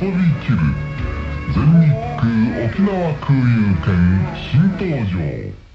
遊びきる全日空沖縄空輸券新登場。